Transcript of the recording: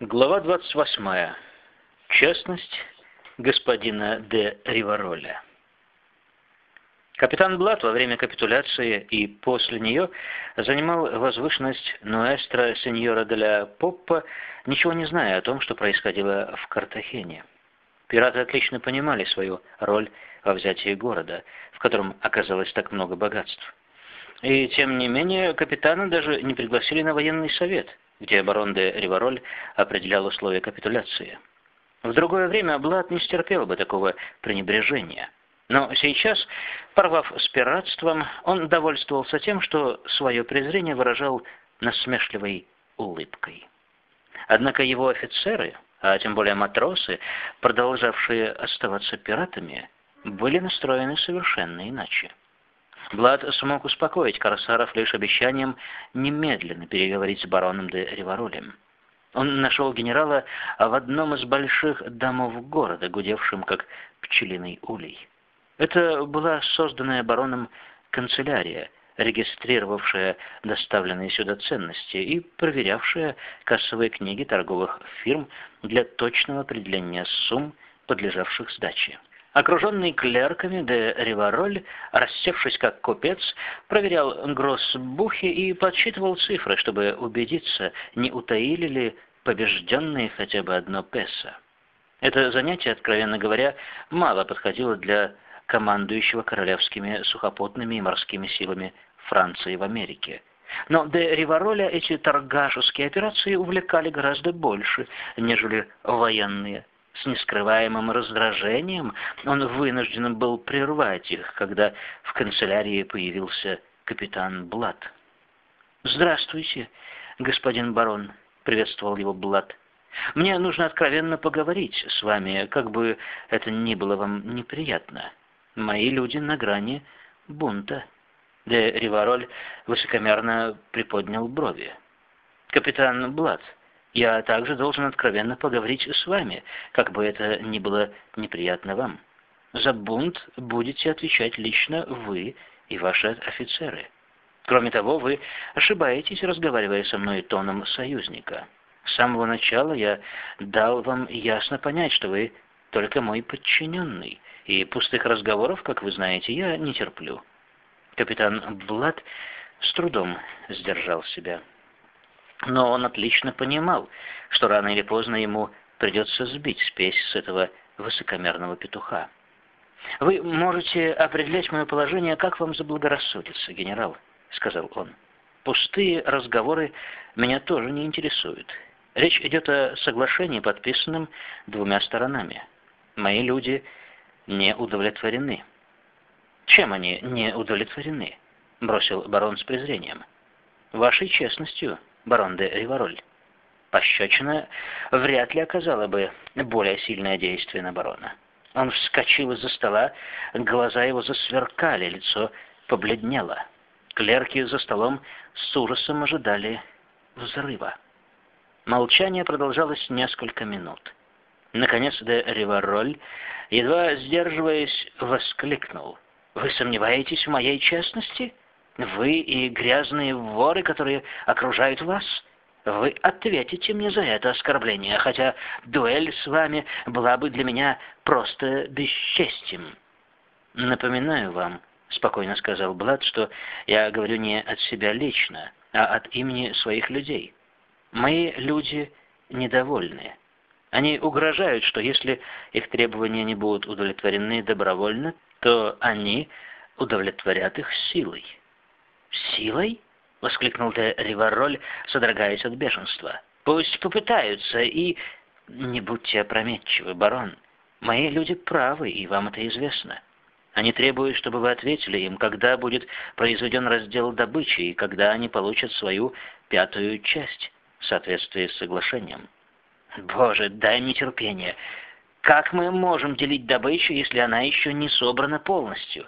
Глава 28. Честность господина де Ривароля. Капитан Блат во время капитуляции и после нее занимал возвышенность Нуэстро Сеньора де ля Поппа, ничего не зная о том, что происходило в Картахене. Пираты отлично понимали свою роль во взятии города, в котором оказалось так много богатств. И тем не менее, капитана даже не пригласили на военный совет – где барон де Ривароль определял условия капитуляции. В другое время Блад не стерпел бы такого пренебрежения. Но сейчас, порвав с пиратством, он довольствовался тем, что свое презрение выражал насмешливой улыбкой. Однако его офицеры, а тем более матросы, продолжавшие оставаться пиратами, были настроены совершенно иначе. Блад смог успокоить корсаров лишь обещанием немедленно переговорить с бароном де Риваролем. Он нашел генерала в одном из больших домов города, гудевшем как пчелиный улей. Это была созданная бароном канцелярия, регистрировавшая доставленные сюда ценности и проверявшая кассовые книги торговых фирм для точного определения сумм, подлежавших сдаче. Окруженный клерками, де Ривароль, рассевшись как купец, проверял гроссбухи и подсчитывал цифры, чтобы убедиться, не утаили ли побежденные хотя бы одно песо. Это занятие, откровенно говоря, мало подходило для командующего королевскими сухопутными и морскими силами Франции в Америке. Но де Ривароля эти торгашеские операции увлекали гораздо больше, нежели военные. С нескрываемым раздражением он вынужден был прервать их, когда в канцелярии появился капитан Блад. «Здравствуйте, господин барон», — приветствовал его Блад. «Мне нужно откровенно поговорить с вами, как бы это ни было вам неприятно. Мои люди на грани бунта». Де Ривароль высокомерно приподнял брови. «Капитан Блад», я также должен откровенно поговорить с вами, как бы это ни было неприятно вам. За бунт будете отвечать лично вы и ваши офицеры. Кроме того, вы ошибаетесь, разговаривая со мной тоном союзника. С самого начала я дал вам ясно понять, что вы только мой подчиненный, и пустых разговоров, как вы знаете, я не терплю. Капитан Блад с трудом сдержал себя. Но он отлично понимал, что рано или поздно ему придется сбить спесь с этого высокомерного петуха. «Вы можете определять мое положение, как вам заблагорассудится, генерал», — сказал он. «Пустые разговоры меня тоже не интересуют. Речь идет о соглашении, подписанном двумя сторонами. Мои люди не удовлетворены». «Чем они не удовлетворены?» — бросил барон с презрением. «Вашей честностью, барон де Ривароль. Пощечина вряд ли оказала бы более сильное действие на барона. Он вскочил из-за стола, глаза его засверкали, лицо побледнело. Клерки за столом с ужасом ожидали взрыва. Молчание продолжалось несколько минут. Наконец де Ривароль, едва сдерживаясь, воскликнул. «Вы сомневаетесь в моей честности?» Вы и грязные воры, которые окружают вас, вы ответите мне за это оскорбление, хотя дуэль с вами была бы для меня просто бесчестием. Напоминаю вам, спокойно сказал Блад, что я говорю не от себя лично, а от имени своих людей. Мои люди недовольны. Они угрожают, что если их требования не будут удовлетворены добровольно, то они удовлетворят их силой. «Силой?» — воскликнул де Ривароль, содрогаясь от бешенства. «Пусть попытаются и...» «Не будьте опрометчивы, барон. Мои люди правы, и вам это известно. Они требуют, чтобы вы ответили им, когда будет произведен раздел добычи и когда они получат свою пятую часть в соответствии с соглашением». «Боже, дай мне терпение. Как мы можем делить добычу, если она еще не собрана полностью?»